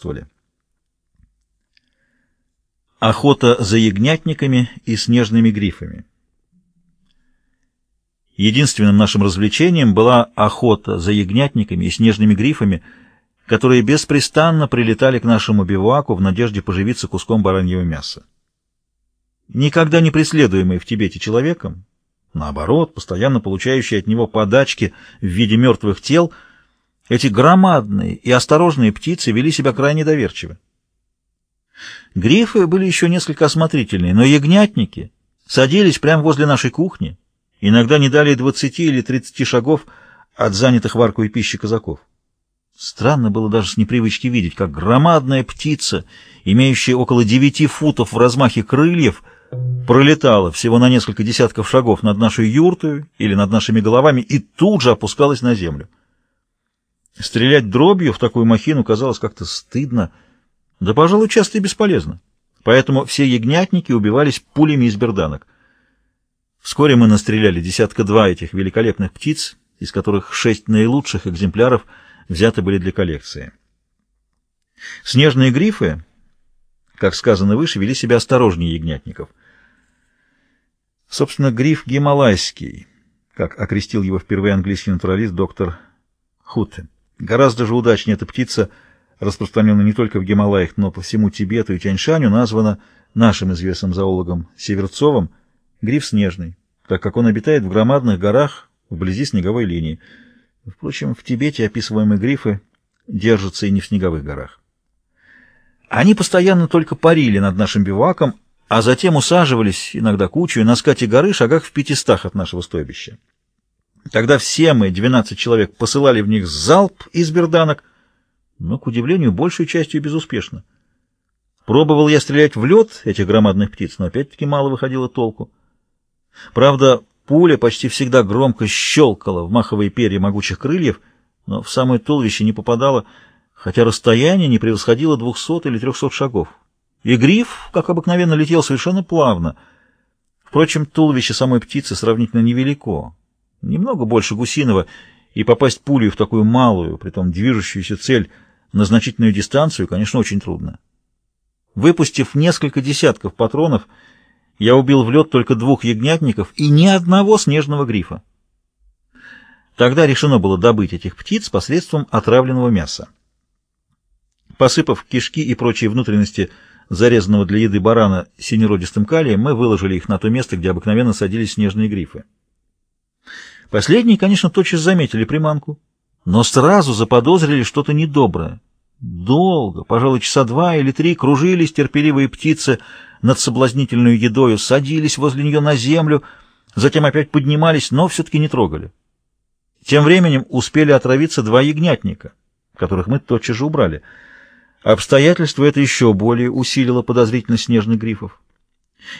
отсутствовали. Охота за ягнятниками и снежными грифами. Единственным нашим развлечением была охота за ягнятниками и снежными грифами, которые беспрестанно прилетали к нашему бивуаку в надежде поживиться куском бараньего мяса. Никогда не преследуемый в Тибете человеком, наоборот, постоянно получающий от него подачки в виде мертвых тел, эти громадные и осторожные птицы вели себя крайне доверчиво. Грифы были еще несколько осмотрительнее, но ягнятники садились прямо возле нашей кухни, иногда не далее 20 или 30 шагов от занятых варку и пищи казаков. Странно было даже с непривычки видеть, как громадная птица, имеющая около 9 футов в размахе крыльев, пролетала всего на несколько десятков шагов над нашей юртой или над нашими головами и тут же опускалась на землю. Стрелять дробью в такую махину казалось как-то стыдно, да, пожалуй, часто и бесполезно. Поэтому все ягнятники убивались пулями из берданок. Вскоре мы настреляли десятка-два этих великолепных птиц, из которых шесть наилучших экземпляров взяты были для коллекции. Снежные грифы, как сказано выше, вели себя осторожнее ягнятников. Собственно, гриф гималайский, как окрестил его впервые английский натуралист доктор Хуте. Гораздо же удачнее эта птица, распространенная не только в Гималаях, но по всему Тибету и Тяньшаню, названа нашим известным зоологом Северцовым гриф снежный, так как он обитает в громадных горах вблизи снеговой линии. Впрочем, в Тибете описываемые грифы держатся и не в снеговых горах. Они постоянно только парили над нашим биваком, а затем усаживались, иногда кучей, на скате горы, шагах в пятистах от нашего стойбища. Тогда все мы, 12 человек, посылали в них залп из берданок, но, к удивлению, большей частью безуспешно. Пробовал я стрелять в лед этих громадных птиц, но опять-таки мало выходило толку. Правда, пуля почти всегда громко щелкала в маховые перья могучих крыльев, но в самое туловище не попадала, хотя расстояние не превосходило 200 или 300 шагов. И гриф, как обыкновенно, летел совершенно плавно. Впрочем, туловище самой птицы сравнительно невелико, немного больше гусиного, и попасть пулей в такую малую, притом движущуюся цель на значительную дистанцию, конечно, очень трудно. Выпустив несколько десятков патронов, я убил в лед только двух ягнятников и ни одного снежного грифа. Тогда решено было добыть этих птиц посредством отравленного мяса. Посыпав кишки и прочие внутренности зарезанного для еды барана синеродистым калием, мы выложили их на то место, где обыкновенно садились снежные грифы. Последние, конечно, тотчас заметили приманку, но сразу заподозрили что-то недоброе. Долго, пожалуй, часа два или три, кружились терпеливые птицы над соблазнительной едою, садились возле нее на землю, затем опять поднимались, но все-таки не трогали. Тем временем успели отравиться два ягнятника, которых мы тотчас же убрали. Обстоятельство это еще более усилило подозрительность снежных грифов.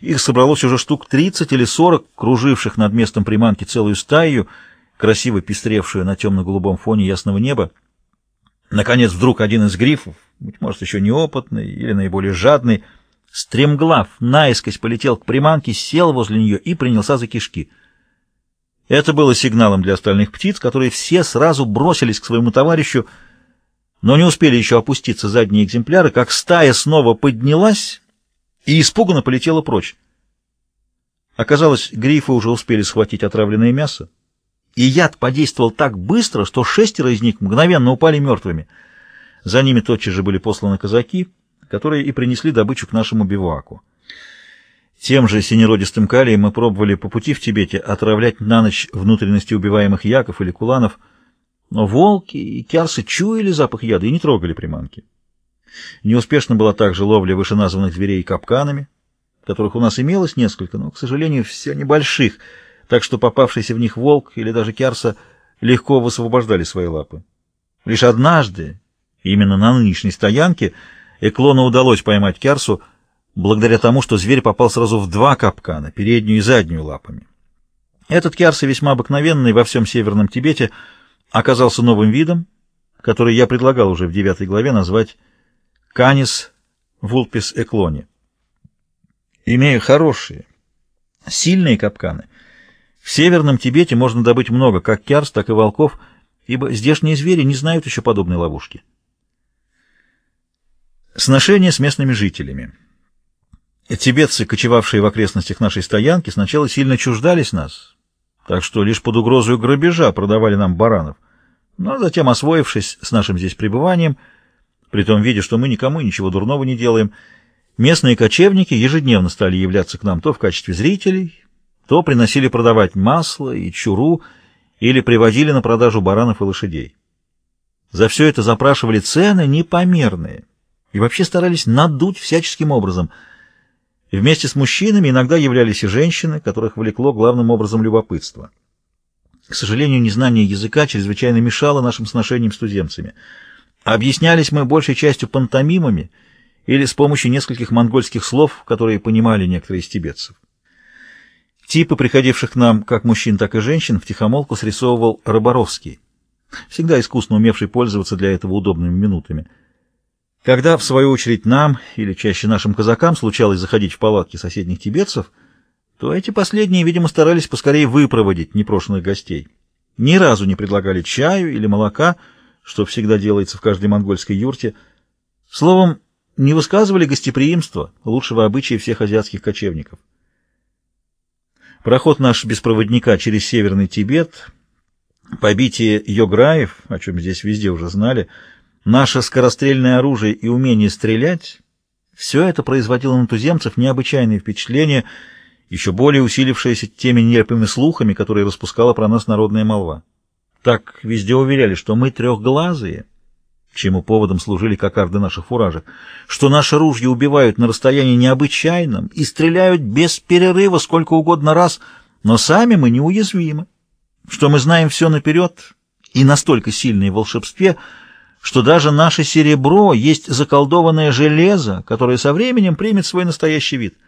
Их собралось уже штук 30 или 40, круживших над местом приманки целую стаю, красиво пестревшую на темно-голубом фоне ясного неба. Наконец, вдруг один из грифов, быть может, еще неопытный или наиболее жадный, стремглав, наискось полетел к приманке, сел возле нее и принялся за кишки. Это было сигналом для остальных птиц, которые все сразу бросились к своему товарищу, но не успели еще опуститься задние экземпляры, как стая снова поднялась и испуганно полетела прочь. Оказалось, грифы уже успели схватить отравленное мясо, и яд подействовал так быстро, что шестеро из них мгновенно упали мертвыми. За ними тотчас же были посланы казаки, которые и принесли добычу к нашему биваку. Тем же синеродистым калием мы пробовали по пути в Тибете отравлять на ночь внутренности убиваемых яков или куланов, но волки и кярсы чуяли запах яда и не трогали приманки. Неуспешно была также ловля вышеназванных зверей капканами, которых у нас имелось несколько, но, к сожалению, все небольших, так что попавшийся в них волк или даже кярса легко высвобождали свои лапы. Лишь однажды, именно на нынешней стоянке, Эклону удалось поймать кярсу, благодаря тому, что зверь попал сразу в два капкана, переднюю и заднюю лапами. Этот кярса, весьма обыкновенный во всем Северном Тибете, оказался новым видом, который я предлагал уже в девятой главе назвать Канис вулпис эклони. Имея хорошие, сильные капканы, в Северном Тибете можно добыть много как кярс, так и волков, ибо здешние звери не знают еще подобной ловушки. Сношение с местными жителями. Тибетцы, кочевавшие в окрестностях нашей стоянки, сначала сильно чуждались нас, так что лишь под угрозой грабежа продавали нам баранов. Но затем, освоившись с нашим здесь пребыванием, при том видя, что мы никому ничего дурного не делаем, местные кочевники ежедневно стали являться к нам то в качестве зрителей, то приносили продавать масло и чуру или привозили на продажу баранов и лошадей. За все это запрашивали цены непомерные и вообще старались надуть всяческим образом. Вместе с мужчинами иногда являлись и женщины, которых влекло главным образом любопытство. К сожалению, незнание языка чрезвычайно мешало нашим сношениям с туземцами. Объяснялись мы большей частью пантомимами или с помощью нескольких монгольских слов, которые понимали некоторые из тибетцев. Типы, приходивших к нам, как мужчин, так и женщин, втихомолку срисовывал Роборовский, всегда искусно умевший пользоваться для этого удобными минутами. Когда, в свою очередь, нам, или чаще нашим казакам, случалось заходить в палатки соседних тибетцев, то эти последние, видимо, старались поскорее выпроводить непрошенных гостей. Ни разу не предлагали чаю или молока, что всегда делается в каждой монгольской юрте. Словом, не высказывали гостеприимства, лучшего обычая всех азиатских кочевников. Проход наш без проводника через Северный Тибет, побитие йограев, о чем здесь везде уже знали, наше скорострельное оружие и умение стрелять — все это производило на туземцев необычайное впечатление — еще более усилившаяся теми нелепыми слухами, которые распускала про нас народная молва. Так везде уверяли, что мы трехглазые, чему поводом служили кокарды наших фуражек, что наши ружья убивают на расстоянии необычайном и стреляют без перерыва сколько угодно раз, но сами мы неуязвимы, что мы знаем все наперед и настолько сильные в волшебстве, что даже наше серебро есть заколдованное железо, которое со временем примет свой настоящий вид —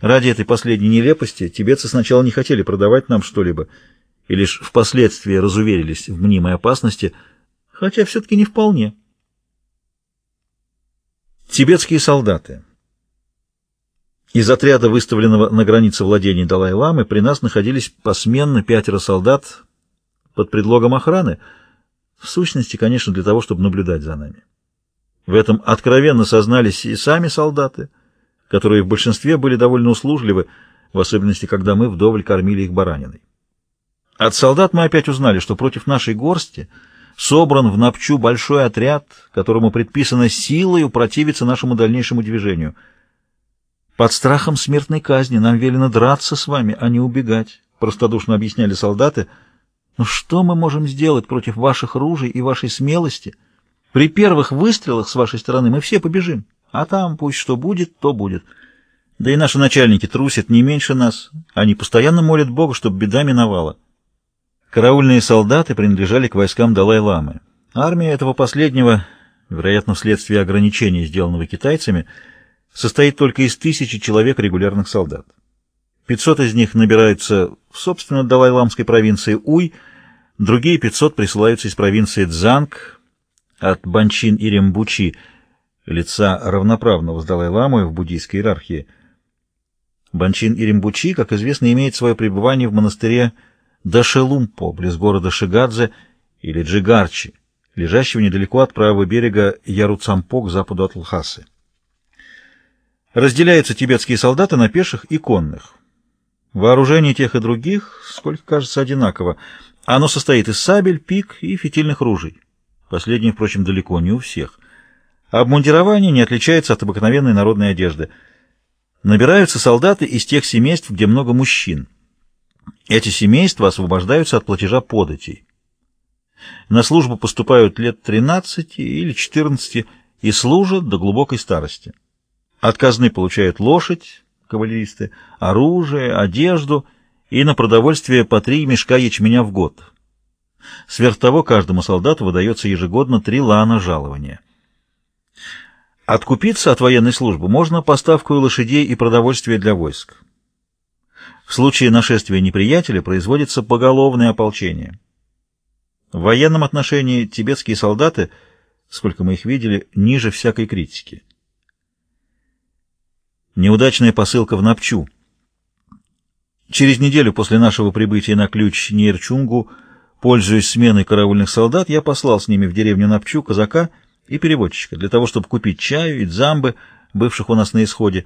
Ради этой последней нелепости тибетцы сначала не хотели продавать нам что-либо, и лишь впоследствии разуверились в мнимой опасности, хотя все-таки не вполне. Тибетские солдаты Из отряда, выставленного на границе владений Далай-ламы, при нас находились посменно пятеро солдат под предлогом охраны, в сущности, конечно, для того, чтобы наблюдать за нами. В этом откровенно сознались и сами солдаты — которые в большинстве были довольно услужливы, в особенности, когда мы вдоволь кормили их бараниной. От солдат мы опять узнали, что против нашей горсти собран в Напчу большой отряд, которому предписано силою противиться нашему дальнейшему движению. Под страхом смертной казни нам велено драться с вами, а не убегать, простодушно объясняли солдаты. Но что мы можем сделать против ваших ружей и вашей смелости? При первых выстрелах с вашей стороны мы все побежим. А там пусть что будет, то будет. Да и наши начальники трусят не меньше нас. Они постоянно молят Бога, чтобы беда миновала. Караульные солдаты принадлежали к войскам Далай-ламы. Армия этого последнего, вероятно, вследствие ограничений, сделанного китайцами, состоит только из тысячи человек регулярных солдат. 500 из них набираются в, собственно, Далай-ламской провинции Уй, другие 500 присылаются из провинции Цзанг от Банчин и Рембучи, лица равноправного с Далай-ламой в буддийской иерархии. Банчин Иримбучи, как известно, имеет свое пребывание в монастыре Дашелумпо, близ города Шигадзе или Джигарчи, лежащего недалеко от правого берега Яруцампо к западу от Лхасы. Разделяются тибетские солдаты на пеших и конных. Вооружение тех и других, сколько кажется, одинаково. Оно состоит из сабель, пик и фитильных ружей. Последнее, впрочем, далеко не у всех. Обмундирование не отличается от обыкновенной народной одежды. Набираются солдаты из тех семейств, где много мужчин. Эти семейства освобождаются от платежа податей. На службу поступают лет 13 или 14 и служат до глубокой старости. От казны получают лошадь, кавалеристы, оружие, одежду и на продовольствие по три мешка ячменя в год. Сверх того, каждому солдату выдается ежегодно три лана жалования. Откупиться от военной службы можно поставкой лошадей и продовольствия для войск. В случае нашествия неприятеля производится поголовное ополчение. В военном отношении тибетские солдаты, сколько мы их видели, ниже всякой критики. Неудачная посылка в Напчу. Через неделю после нашего прибытия на ключ Нейрчунгу, пользуясь сменой караульных солдат, я послал с ними в деревню Напчу казака и переводчика, для того, чтобы купить чаю и дзамбы, бывших у нас на исходе,